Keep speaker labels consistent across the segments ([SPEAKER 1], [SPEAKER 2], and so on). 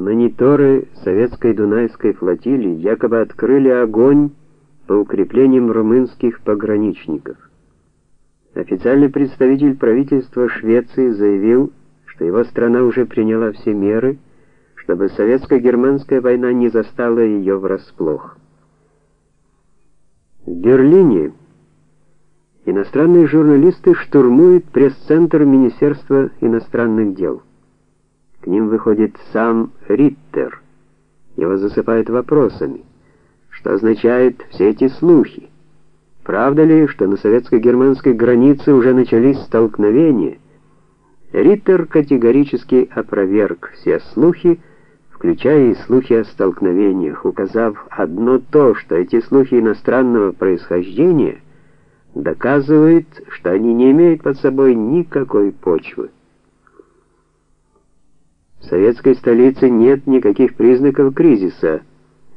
[SPEAKER 1] Мониторы советской Дунайской флотилии якобы открыли огонь по укреплениям румынских пограничников. Официальный представитель правительства Швеции заявил, что его страна уже приняла все меры, чтобы советско-германская война не застала ее врасплох. В Берлине иностранные журналисты штурмуют пресс-центр Министерства иностранных дел. К ним выходит сам Риттер. Его засыпают вопросами. Что означают все эти слухи? Правда ли, что на советско-германской границе уже начались столкновения? Риттер категорически опроверг все слухи, включая и слухи о столкновениях, указав одно то, что эти слухи иностранного происхождения доказывают, что они не имеют под собой никакой почвы. В советской столице нет никаких признаков кризиса,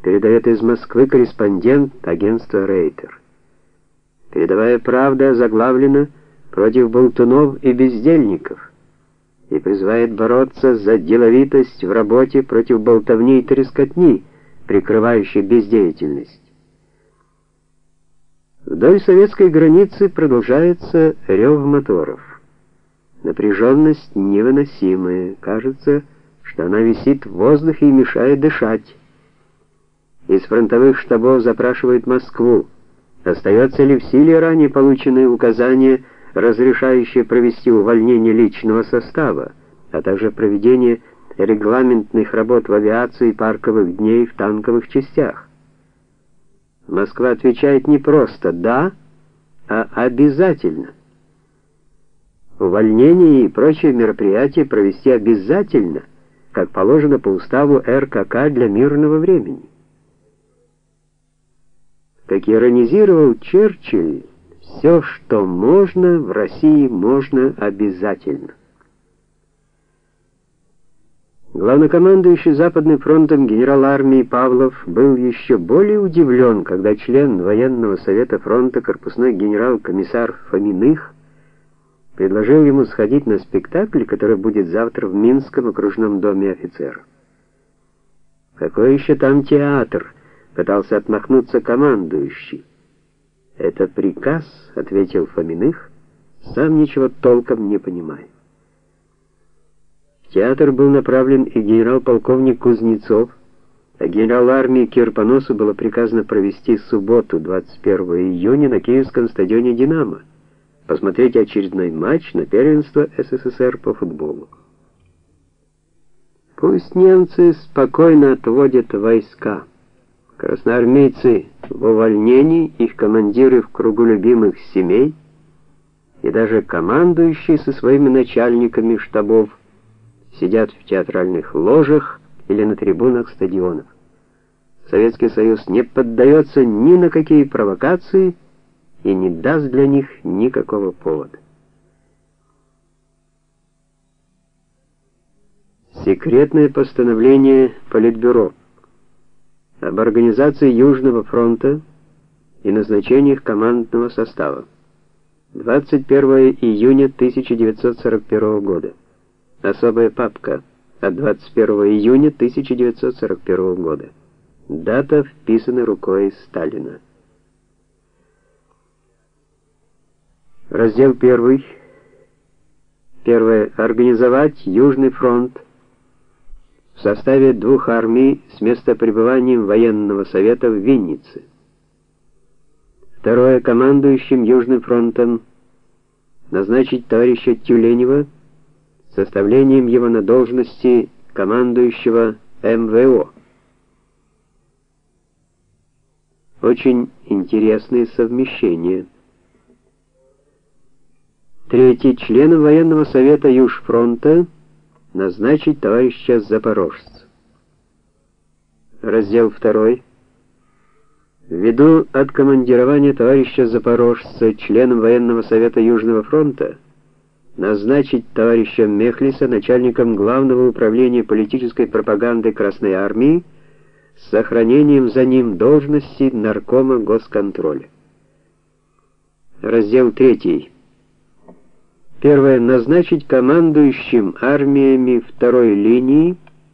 [SPEAKER 1] передает из Москвы корреспондент агентства Рейтер. Передовая правда заглавлена против болтунов и бездельников и призывает бороться за деловитость в работе против болтовни и трескотни, прикрывающей бездеятельность. Вдоль советской границы продолжается рев моторов. Напряженность невыносимая, кажется, что она висит в воздухе и мешает дышать. Из фронтовых штабов запрашивают Москву, Остается ли в силе ранее полученные указания, разрешающие провести увольнение личного состава, а также проведение регламентных работ в авиации парковых дней в танковых частях? Москва отвечает не просто «да», а «обязательно». Увольнение и прочие мероприятия провести обязательно, как положено по уставу РКК для мирного времени. Как иронизировал Черчилль, все, что можно, в России можно обязательно. Главнокомандующий Западным фронтом генерал армии Павлов был еще более удивлен, когда член военного совета фронта корпусной генерал-комиссар Фоминых предложил ему сходить на спектакль, который будет завтра в Минском окружном доме офицеров. Какой еще там театр? Пытался отмахнуться командующий. «Это приказ», — ответил Фоминых, сам ничего толком не понимая. В театр был направлен и генерал-полковник Кузнецов, а генерал армии Кирпоносу было приказано провести субботу, 21 июня, на Киевском стадионе «Динамо», посмотреть очередной матч на первенство СССР по футболу. Пусть немцы спокойно отводят войска. Красноармейцы в увольнении, их командиры в кругу любимых семей и даже командующие со своими начальниками штабов сидят в театральных ложах или на трибунах стадионов. Советский Союз не поддается ни на какие провокации и не даст для них никакого повода. Секретное постановление Политбюро об организации Южного фронта и назначениях командного состава. 21 июня 1941 года. Особая папка от 21 июня 1941 года. Дата вписана рукой Сталина. Раздел 1. Первое. Организовать Южный фронт в составе двух армий с местопребыванием военного совета в Виннице. Второе командующим Южным фронтом назначить товарища Тюленева составлением его на должности командующего МВО. Очень интересные совмещения. Третий член военного совета Южфронта назначить товарища Запорожца. Раздел 2. Ввиду откомандирования товарища Запорожца членом военного совета Южного фронта назначить товарища Мехлиса начальником главного управления политической пропаганды Красной армии с сохранением за ним должности наркома госконтроля. Раздел 3. Первое. Назначить командующим армиями второй линии